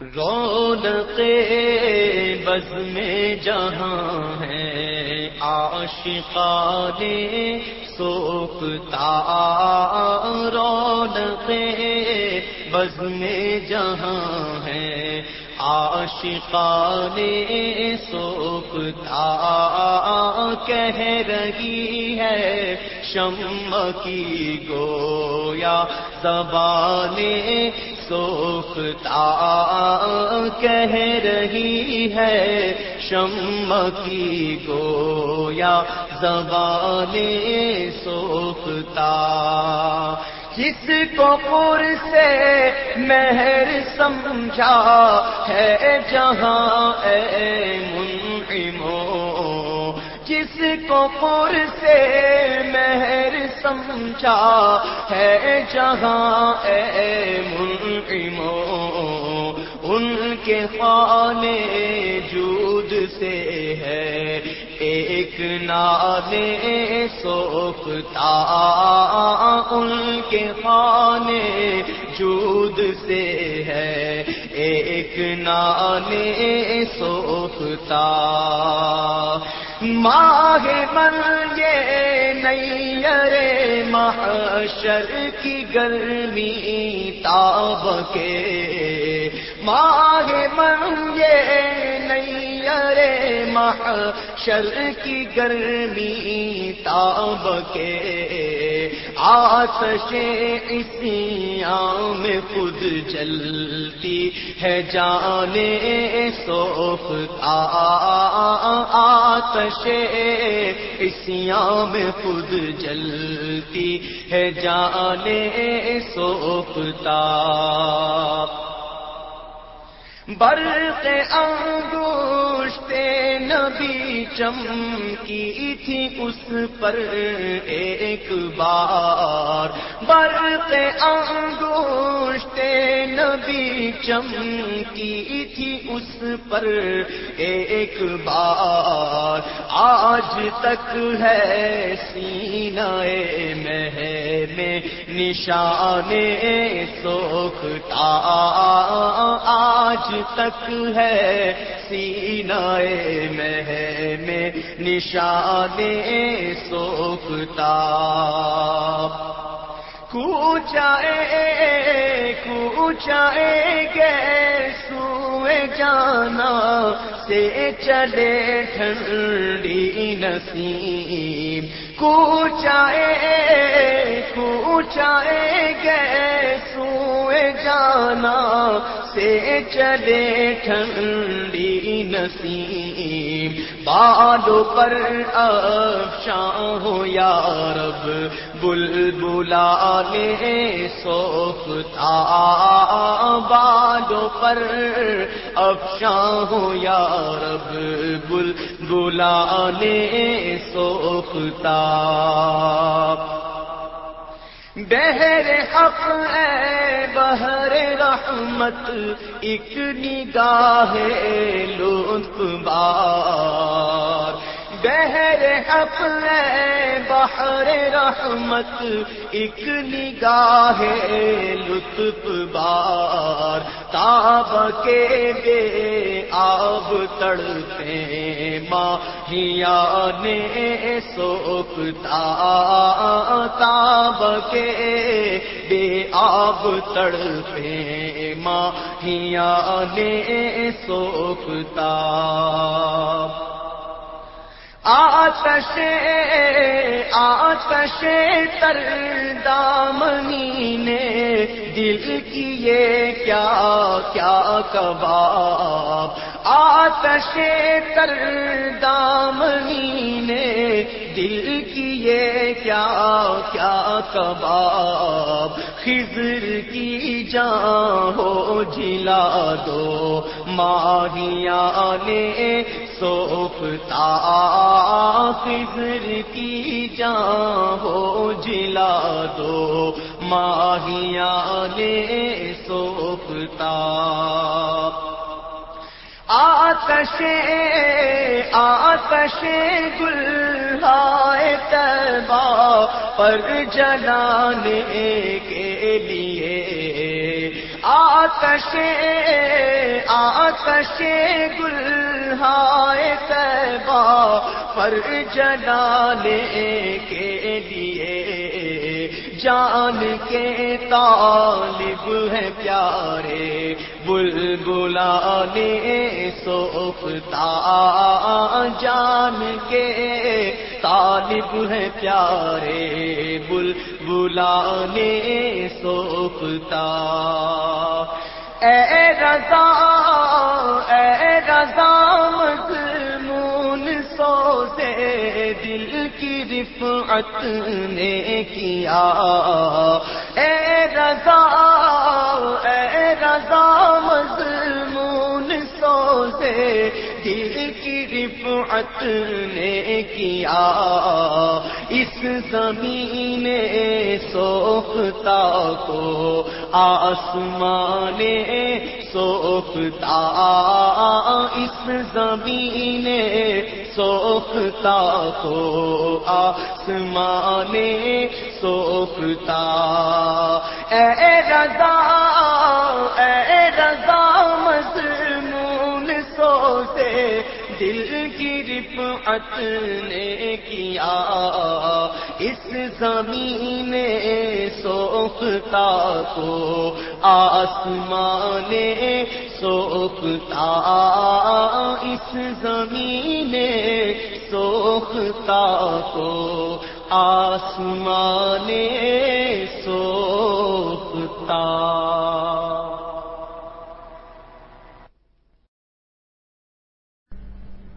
رونق بز میں جہاں ہے عاشقان سوکھتا رونق بز میں جہاں ہے عاشقان سوکھتا کہہ رہی ہے شم کی گویا زبان سوکھتا کہہ رہی ہے شم کی گویا زبان سوکھتا جس کو پور سے مہر سمجھا ہے جہاں اے منعمو؟ جس کو پور سے مہر سمجھا ہے جہاں اے منعمو؟ کے خانے جود سے ہے۔ ایک نالے سوکھتا ان کے خانے جود سے ہے۔ ایک نالے سوکھتا ماہ بن گے نئی ارے محشر کی گرمی تاب کے ماہ بن گے نئی ارے محشر کی گرمی تاب کے آتش اسیاں میں خود جلتی ہے جانے سوکھتا آتش اسیاں میں خود جلتی ہے جانے سوکھتا برق انگوشت نبی چمکی تھی اس پر ایک بار برق انگوشت نبی چمکی تھی اس پر ایک بار آج تک ہے سینہ مہ میں نشان سوکھتا آج تک ہے سینہ مہ میں نشان سوکھتا کوچائے کوچائے گے سوئے جانا سے چلے ٹھنڈی نسیم۔ کوچائے کوچائے گے سوئے جانا، سے چلے ٹھنڈی نسیم بالوں پر افشاں ہو یا رب بل بلا لے سوکھتا بالوں پر افشاں ہو یا رب، بل بلا لے سوکھتا بہر حق اے بہر رحمت ایک نگاہ لطف بار۔ بہر حق ہے بہر رحمت، ایک نگاہ لطف بار۔ تاب کے بے آب تڑتے ماہیا نے سوکھتا۔ تاب کے بے آب تڑتے ماہیا نے سوکھتا۔ آتش آتش تر دامنی نے دل کیے کیا کیا کباب آتش تر دامنی نے دل کیے کیا کیا کباب خضر کی جا ہو جلا دو ماہیا نے سوفتا خضر کی جا ہو جلا دو ماہیا نے سوفتا آتش آتش گلہائے تبا پر جلانے کے لیے۔ آ آتش آتش گل ہائے پر جلانے کے لیے۔ جان کے طالب ہے پیارے بل بلانے سوفتا جان کے طالب ہے پیارے بل بلانے سوفتا اے رضا اے رضا مضمون سوزے دل کی رفعت نے کیا۔ اے رضا اے رضا مضمون سے دل کی رفعت نے کیا۔ اس زمین سوکھتا کو آسمان سوکھتا اس زمین سوکھتا کو آسمان سوکھتا اے رضا رفعت نے کیا اس زمین سوکھتا کو آسمان سوکھتا اس زمین سوکھتا کو آسمان سوکھتا